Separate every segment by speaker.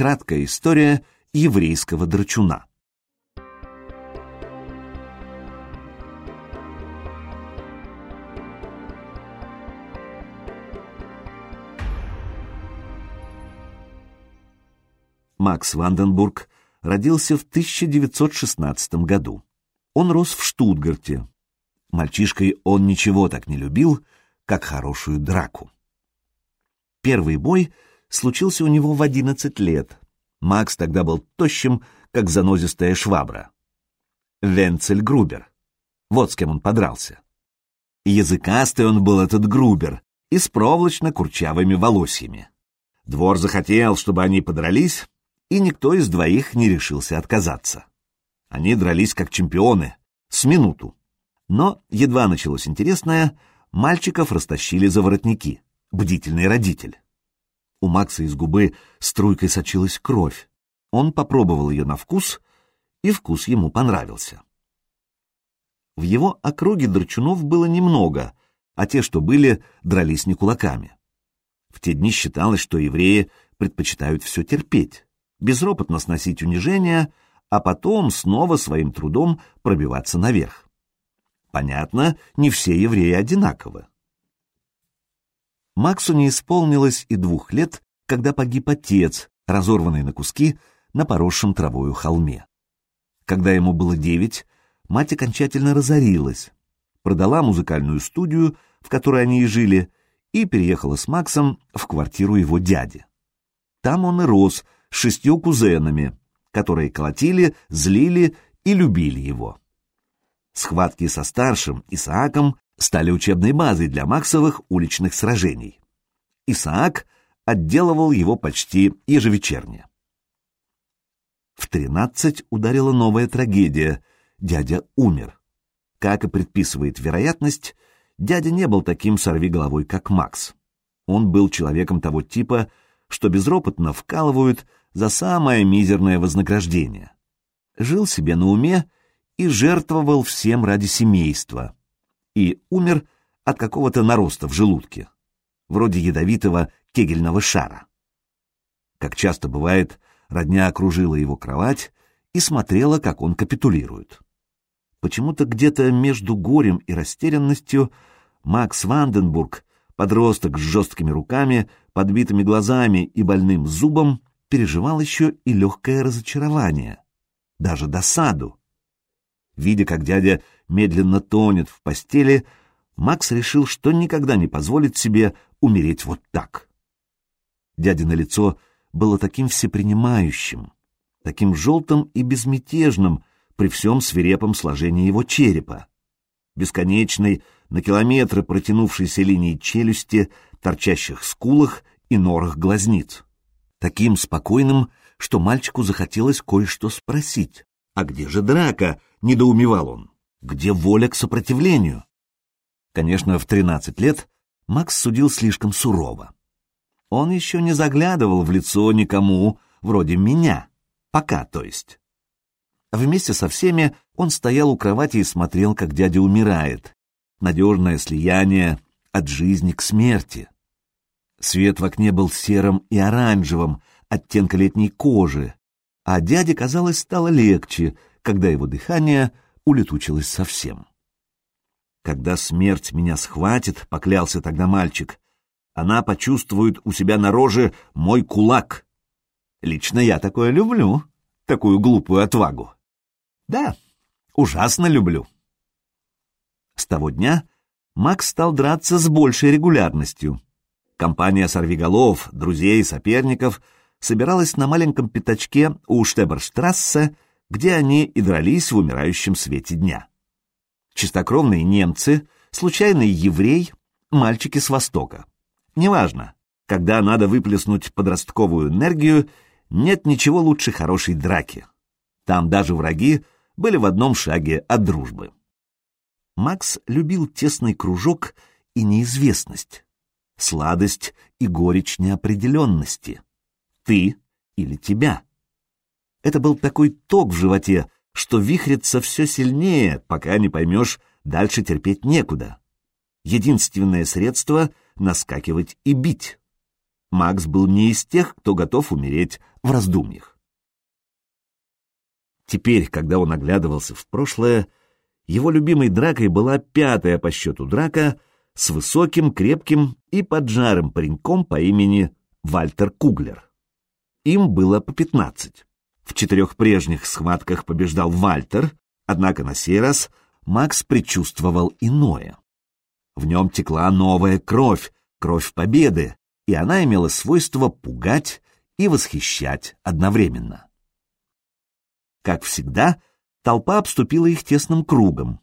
Speaker 1: краткая история еврейского драчуна. Макс Ванденбург родился в 1916 году. Он рос в Штутгарте. Мальчишкой он ничего так не любил, как хорошую драку. Первый бой случился у него в 11 лет. Макс тогда был тощим, как занозистая швабра. Венцель Грубер. Вот с кем он подрался. Языкастый он был, этот Грубер, и с проволочно-курчавыми волосьями. Двор захотел, чтобы они подрались, и никто из двоих не решился отказаться. Они дрались как чемпионы, с минуту. Но, едва началось интересное, мальчиков растащили за воротники, бдительный родитель. У Макса из губы струйкой сочилась кровь. Он попробовал ее на вкус, и вкус ему понравился. В его округе драчунов было немного, а те, что были, дрались не кулаками. В те дни считалось, что евреи предпочитают все терпеть, безропотно сносить унижения, а потом снова своим трудом пробиваться наверх. Понятно, не все евреи одинаковы. Максу не исполнилось и двух лет, когда погиб отец, разорванный на куски на поросшем травою холме. Когда ему было девять, мать окончательно разорилась, продала музыкальную студию, в которой они и жили, и переехала с Максом в квартиру его дяди. Там он и рос с шестью кузенами, которые колотили, злили и любили его. Схватки со старшим Исааком стали учебной базой для Максовых уличных сражений. Исаак отделывал его почти ежевечерне. В тринадцать ударила новая трагедия. Дядя умер. Как и предписывает вероятность, дядя не был таким сорвиголовой, как Макс. Он был человеком того типа, что безропотно вкалывают за самое мизерное вознаграждение. Жил себе на уме и жертвовал всем ради семейства и умер от какого-то нароста в желудке, вроде ядовитого кегельного шара. Как часто бывает, родня окружила его кровать и смотрела, как он капитулирует. Почему-то где-то между горем и растерянностью Макс Ванденбург, подросток с жесткими руками, подбитыми глазами и больным зубом, переживал еще и легкое разочарование, даже досаду. Видя, как дядя медленно тонет в постели, Макс решил, что никогда не позволит себе умереть вот так. Дядино лицо было таким всепринимающим, таким желтым и безмятежным при всем свирепом сложении его черепа, бесконечной, на километры протянувшейся линии челюсти, торчащих скулах и норах глазниц. Таким спокойным, что мальчику захотелось кое-что спросить. «А где же драка?» — недоумевал он. Где воля к сопротивлению? Конечно, в 13 лет Макс судил слишком сурово. Он еще не заглядывал в лицо никому, вроде меня. Пока, то есть. Вместе со всеми он стоял у кровати и смотрел, как дядя умирает. Надежное слияние от жизни к смерти. Свет в окне был серым и оранжевым, оттенка летней кожи, а дяде, казалось, стало легче, когда его дыхание улетучилась совсем. «Когда смерть меня схватит», — поклялся тогда мальчик, — «она почувствует у себя на роже мой кулак. Лично я такое люблю, такую глупую отвагу. Да, ужасно люблю». С того дня Макс стал драться с большей регулярностью. Компания сорвиголов, друзей соперников собиралась на маленьком пятачке у Штеберштрассе, где они и дрались в умирающем свете дня. Чистокровные немцы, случайный еврей, мальчики с Востока. Неважно, когда надо выплеснуть подростковую энергию, нет ничего лучше хорошей драки. Там даже враги были в одном шаге от дружбы. Макс любил тесный кружок и неизвестность, сладость и горечь неопределенности. Ты или тебя. Это был такой ток в животе, что вихрится все сильнее, пока не поймешь, дальше терпеть некуда. Единственное средство — наскакивать и бить. Макс был не из тех, кто готов умереть в раздумьях. Теперь, когда он оглядывался в прошлое, его любимой дракой была пятая по счету драка с высоким, крепким и поджарым пареньком по имени Вальтер Куглер. Им было по пятнадцать. В четырех прежних схватках побеждал Вальтер, однако на сей раз Макс предчувствовал иное. В нем текла новая кровь, кровь победы, и она имела свойство пугать и восхищать одновременно. Как всегда, толпа обступила их тесным кругом.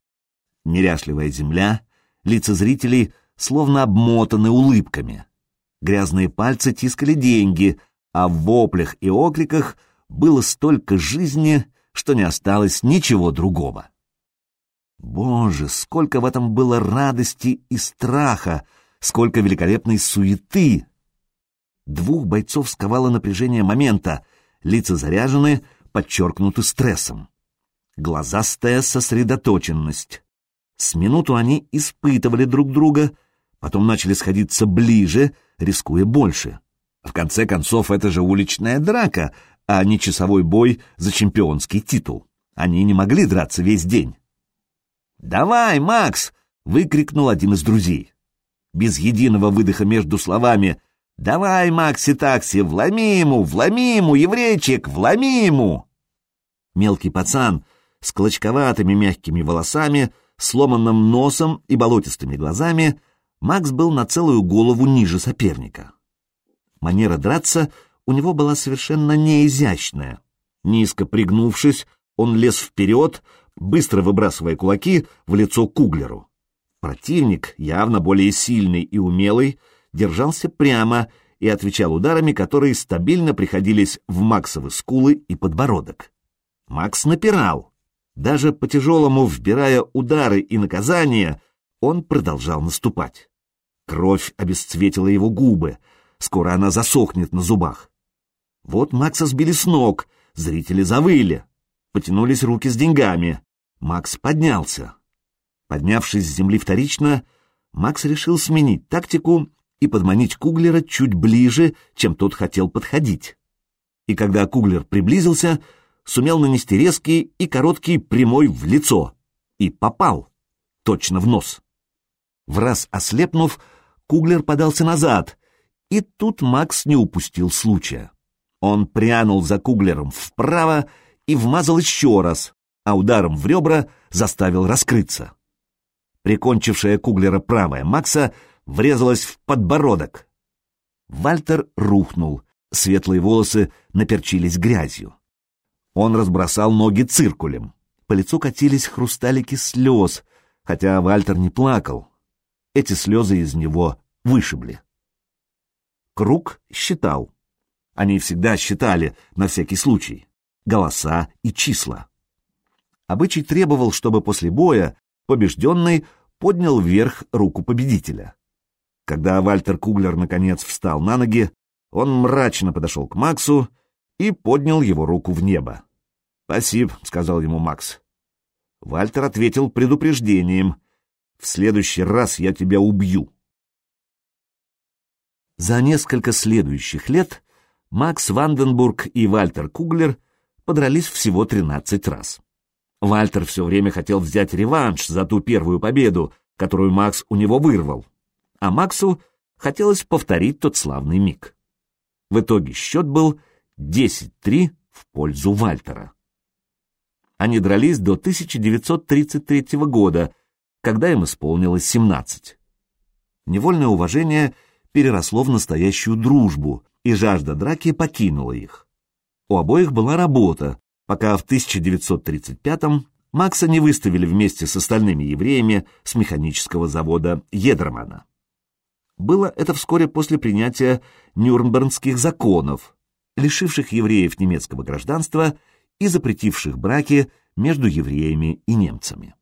Speaker 1: Неряшливая земля, лица зрителей словно обмотаны улыбками. Грязные пальцы тискали деньги, а в воплях и окликах было столько жизни, что не осталось ничего другого. Боже, сколько в этом было радости и страха, сколько великолепной суеты! Двух бойцов сковало напряжение момента, лица заряжены, подчеркнуты стрессом. Глазастая сосредоточенность. С минуту они испытывали друг друга, потом начали сходиться ближе, рискуя больше. В конце концов, это же уличная драка, а не часовой бой за чемпионский титул. Они не могли драться весь день. «Давай, Макс!» — выкрикнул один из друзей. Без единого выдоха между словами «Давай, Макси-такси, вломи ему, вломи ему, еврейчик, вломи ему!» Мелкий пацан с клочковатыми мягкими волосами, сломанным носом и болотистыми глазами, Макс был на целую голову ниже соперника. Манера драться у него была совершенно неизящная. Низко пригнувшись, он лез вперед, быстро выбрасывая кулаки в лицо Куглеру. Противник, явно более сильный и умелый, держался прямо и отвечал ударами, которые стабильно приходились в Максовы скулы и подбородок. Макс напирал. Даже по тяжелому вбирая удары и наказания, он продолжал наступать. Кровь обесцветила его губы, скоро она засохнет на зубах. Вот Макса сбили с ног, зрители завыли. Потянулись руки с деньгами. Макс поднялся. Поднявшись с земли вторично, Макс решил сменить тактику и подманить Куглера чуть ближе, чем тот хотел подходить. И когда Куглер приблизился, сумел нанести резкий и короткий прямой в лицо. И попал. Точно в нос. В раз ослепнув, Куглер подался назад, и тут Макс не упустил случая. Он прянул за Куглером вправо и вмазал еще раз, а ударом в ребра заставил раскрыться. Прикончившая Куглера правая Макса врезалась в подбородок. Вальтер рухнул, светлые волосы наперчились грязью. Он разбросал ноги циркулем. По лицу катились хрусталики слез, хотя Вальтер не плакал. Эти слезы из него вышибли. Круг считал. Они всегда считали, на всякий случай, голоса и числа. Обычай требовал, чтобы после боя побежденный поднял вверх руку победителя. Когда Вальтер Куглер наконец встал на ноги, он мрачно подошел к Максу и поднял его руку в небо. «Спасибо», — сказал ему Макс. Вальтер ответил предупреждением. «В следующий раз я тебя убью». За несколько следующих лет Макс Ванденбург и Вальтер Куглер подрались всего 13 раз. Вальтер все время хотел взять реванш за ту первую победу, которую Макс у него вырвал а Максу хотелось повторить тот славный миг. В итоге счет был 10-3 в пользу Вальтера. Они дрались до 1933 года, когда им исполнилось 17. Невольное уважение переросло в настоящую дружбу, и жажда драки покинула их. У обоих была работа, пока в 1935-м Макса не выставили вместе с остальными евреями с механического завода Едермана. Было это вскоре после принятия Нюрнбергских законов, лишивших евреев немецкого гражданства и запретивших браки между евреями и немцами.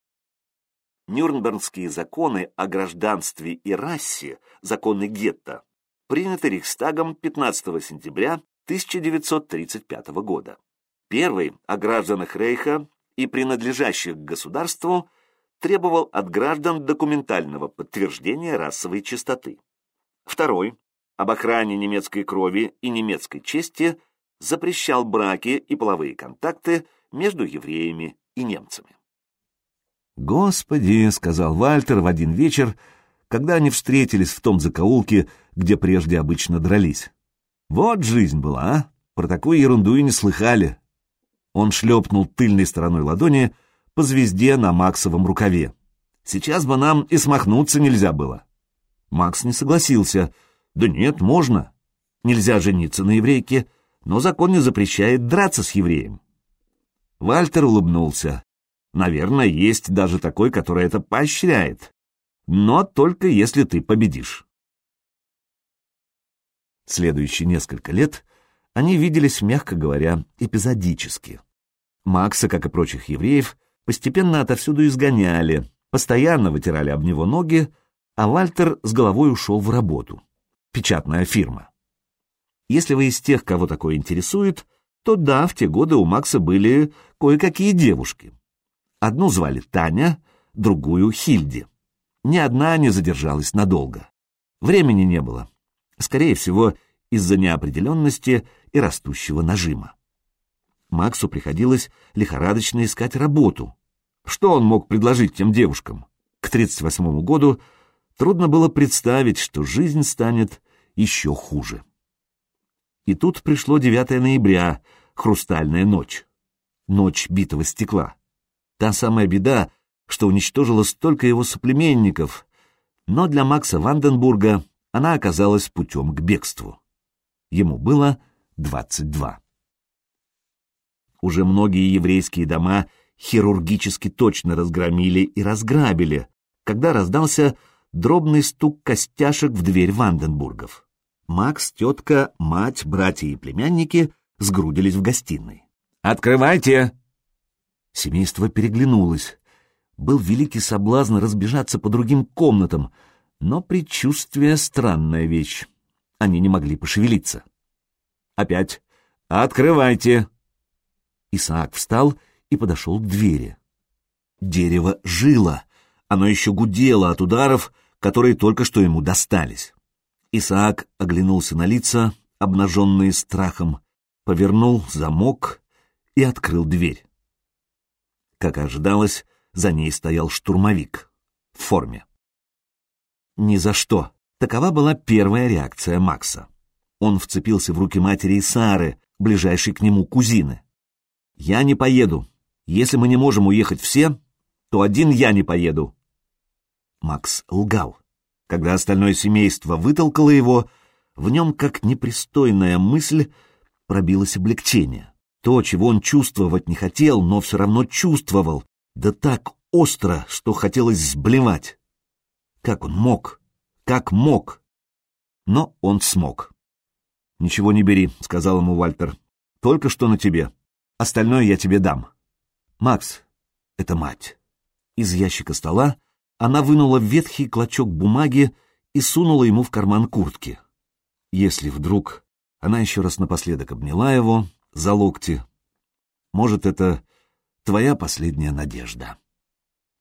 Speaker 1: Нюрнбергские законы о гражданстве и расе, законы гетто, приняты Рейхстагом 15 сентября 1935 года. Первый о гражданах Рейха и принадлежащих к государству требовал от граждан документального подтверждения расовой чистоты. Второй об охране немецкой крови и немецкой чести запрещал браки и половые контакты между евреями и немцами. «Господи!» — сказал Вальтер в один вечер, когда они встретились в том закоулке, где прежде обычно дрались. «Вот жизнь была, а! Про такую ерунду и не слыхали!» Он шлепнул тыльной стороной ладони по звезде на Максовом рукаве. «Сейчас бы нам и смахнуться нельзя было!» Макс не согласился. «Да нет, можно. Нельзя жениться на еврейке, но закон не запрещает драться с евреем». Вальтер улыбнулся. Наверное, есть даже такой, который это поощряет. Но только если ты победишь. Следующие несколько лет они виделись, мягко говоря, эпизодически. Макса, как и прочих евреев, постепенно отовсюду изгоняли, постоянно вытирали об него ноги, а Вальтер с головой ушел в работу. Печатная фирма. Если вы из тех, кого такое интересует, то да, в те годы у Макса были кое-какие девушки. Одну звали Таня, другую — Хильди. Ни одна не задержалась надолго. Времени не было. Скорее всего, из-за неопределенности и растущего нажима. Максу приходилось лихорадочно искать работу. Что он мог предложить тем девушкам? К 38 году трудно было представить, что жизнь станет еще хуже. И тут пришло 9 ноября, хрустальная ночь. Ночь битого стекла. Та самая беда, что уничтожила столько его соплеменников, но для Макса Ванденбурга она оказалась путем к бегству. Ему было 22. Уже многие еврейские дома хирургически точно разгромили и разграбили, когда раздался дробный стук костяшек в дверь Ванденбургов. Макс, тетка, мать, братья и племянники сгрудились в гостиной. «Открывайте!» Семейство переглянулось. Был великий соблазн разбежаться по другим комнатам, но предчувствие — странная вещь. Они не могли пошевелиться. Опять «Открывайте!» Исаак встал и подошел к двери. Дерево жило, оно еще гудело от ударов, которые только что ему достались. Исаак оглянулся на лица, обнаженные страхом, повернул замок и открыл дверь. Как ожидалось, за ней стоял штурмовик в форме. Ни за что. Такова была первая реакция Макса. Он вцепился в руки матери и Сары, ближайшей к нему кузины. «Я не поеду. Если мы не можем уехать все, то один я не поеду». Макс лгал. Когда остальное семейство вытолкало его, в нем, как непристойная мысль, пробилось облегчение. То, чего он чувствовать не хотел, но все равно чувствовал, да так остро, что хотелось сблевать. Как он мог? Как мог? Но он смог. «Ничего не бери», — сказал ему Вальтер. «Только что на тебе. Остальное я тебе дам». «Макс, это мать». Из ящика стола она вынула ветхий клочок бумаги и сунула ему в карман куртки. Если вдруг она еще раз напоследок обняла его, за локти. Может, это твоя последняя надежда.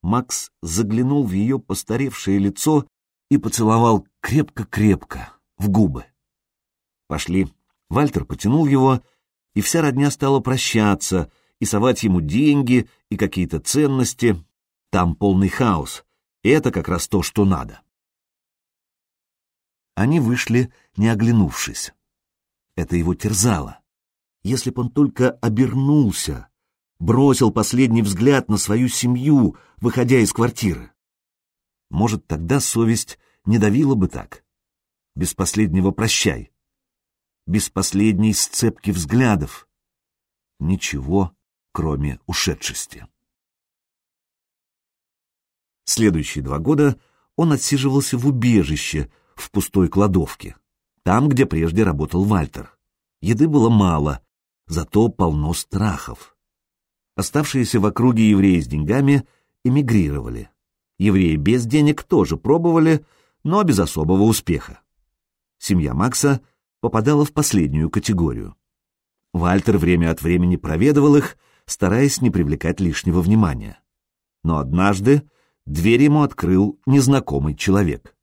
Speaker 1: Макс заглянул в ее постаревшее лицо и поцеловал крепко-крепко, в губы. Пошли. Вальтер потянул его, и вся родня стала прощаться и совать ему деньги и какие-то ценности. Там полный хаос, и это как раз то, что надо. Они вышли, не оглянувшись. Это его терзало если б он только обернулся, бросил последний взгляд на свою семью, выходя из квартиры. Может, тогда совесть не давила бы так. Без последнего прощай. Без последней сцепки взглядов. Ничего, кроме ушедшести. Следующие два года он отсиживался в убежище, в пустой кладовке, там, где прежде работал Вальтер. Еды было мало, зато полно страхов. Оставшиеся в округе евреи с деньгами эмигрировали. Евреи без денег тоже пробовали, но без особого успеха. Семья Макса попадала в последнюю категорию. Вальтер время от времени проведывал их, стараясь не привлекать лишнего внимания. Но однажды дверь ему открыл незнакомый человек.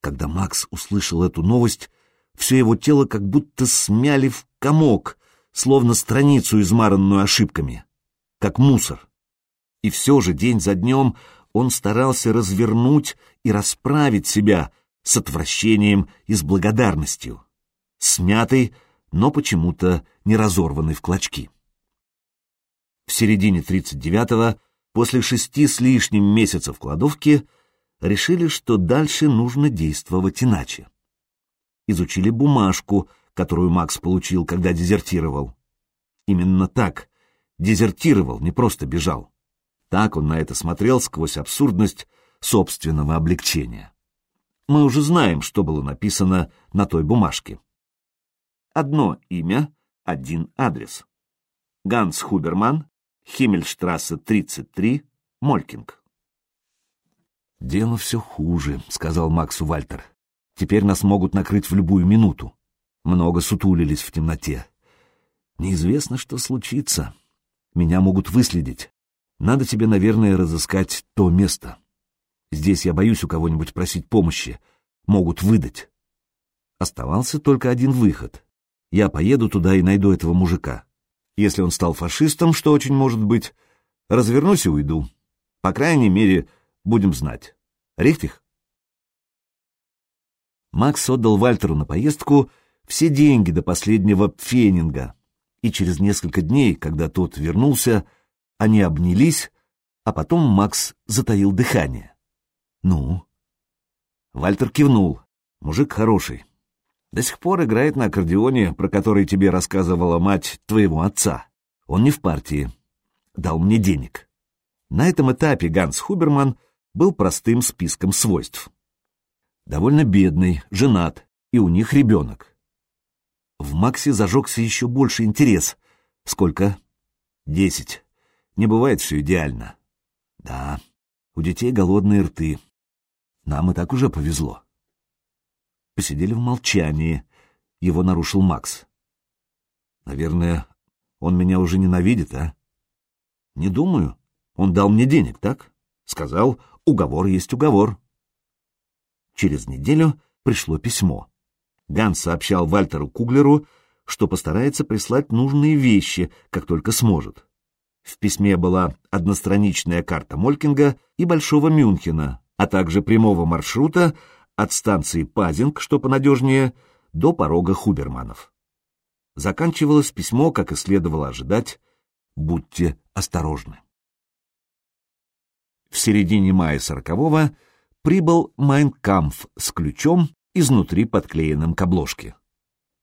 Speaker 1: Когда Макс услышал эту новость, все его тело как будто смяли в комок, словно страницу, измаранную ошибками, как мусор. И все же день за днем он старался развернуть и расправить себя с отвращением и с благодарностью, смятый, но почему-то не разорванный в клочки. В середине 39-го, после шести с лишним месяцев кладовки, решили, что дальше нужно действовать иначе. Изучили бумажку, которую Макс получил, когда дезертировал. Именно так. Дезертировал, не просто бежал. Так он на это смотрел сквозь абсурдность собственного облегчения. Мы уже знаем, что было написано на той бумажке. Одно имя, один адрес. Ганс Хуберман, Химмельштрассе, 33, Молькинг. «Дело все хуже», — сказал Максу Вальтер. «Теперь нас могут накрыть в любую минуту. Много сутулились в темноте. Неизвестно, что случится. Меня могут выследить. Надо тебе, наверное, разыскать то место. Здесь я боюсь у кого-нибудь просить помощи. Могут выдать». Оставался только один выход. Я поеду туда и найду этого мужика. Если он стал фашистом, что очень может быть, развернусь и уйду. По крайней мере, будем знать. Рихтих? Макс отдал Вальтеру на поездку все деньги до последнего пфенинга, и через несколько дней, когда тот вернулся, они обнялись, а потом Макс затаил дыхание. «Ну?» Вальтер кивнул. «Мужик хороший. До сих пор играет на аккордеоне, про который тебе рассказывала мать твоего отца. Он не в партии. Дал мне денег. На этом этапе Ганс Хуберман был простым списком свойств. Довольно бедный, женат, и у них ребенок. В Максе зажегся еще больше интерес. Сколько? Десять. Не бывает все идеально. Да, у детей голодные рты. Нам и так уже повезло. Посидели в молчании. Его нарушил Макс. Наверное, он меня уже ненавидит, а? Не думаю. Он дал мне денег, так? Сказал, уговор есть уговор. Через неделю пришло письмо. Ганс сообщал Вальтеру Куглеру, что постарается прислать нужные вещи, как только сможет. В письме была одностраничная карта Молькинга и Большого Мюнхена, а также прямого маршрута от станции Пазинг, что понадежнее, до порога Хуберманов. Заканчивалось письмо, как и следовало ожидать, «Будьте осторожны». В середине мая сорокового прибыл Майнкамф с ключом, изнутри подклеенным к обложке.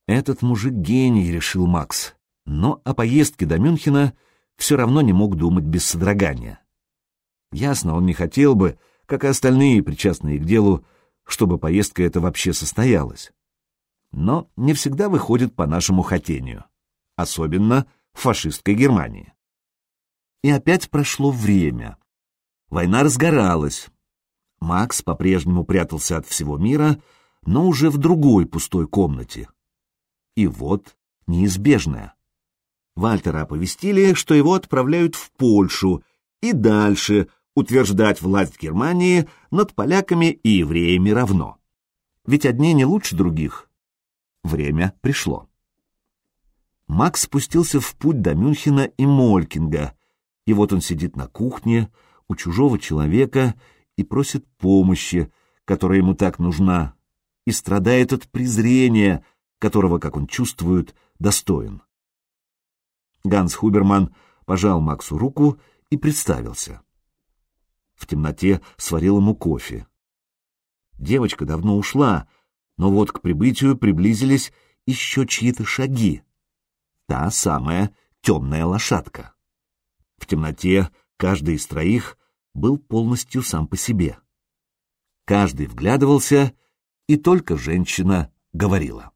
Speaker 1: Этот мужик гений, решил Макс, но о поездке до Мюнхена все равно не мог думать без содрогания. Ясно, он не хотел бы, как и остальные причастные к делу, чтобы поездка эта вообще состоялась. Но не всегда выходит по нашему хотению, особенно в фашистской Германии. И опять прошло время. Война разгоралась. Макс по-прежнему прятался от всего мира, но уже в другой пустой комнате. И вот неизбежное. Вальтера оповестили, что его отправляют в Польшу и дальше утверждать власть Германии над поляками и евреями равно. Ведь одни не лучше других. Время пришло. Макс спустился в путь до Мюнхена и Молькинга, и вот он сидит на кухне у чужого человека и просит помощи, которая ему так нужна, и страдает от презрения, которого, как он чувствует, достоин. Ганс Хуберман пожал Максу руку и представился в темноте сварил ему кофе. Девочка давно ушла, но вот к прибытию приблизились еще чьи-то шаги. Та самая темная лошадка. В темноте каждый из троих был полностью сам по себе. Каждый вглядывался, и только женщина говорила.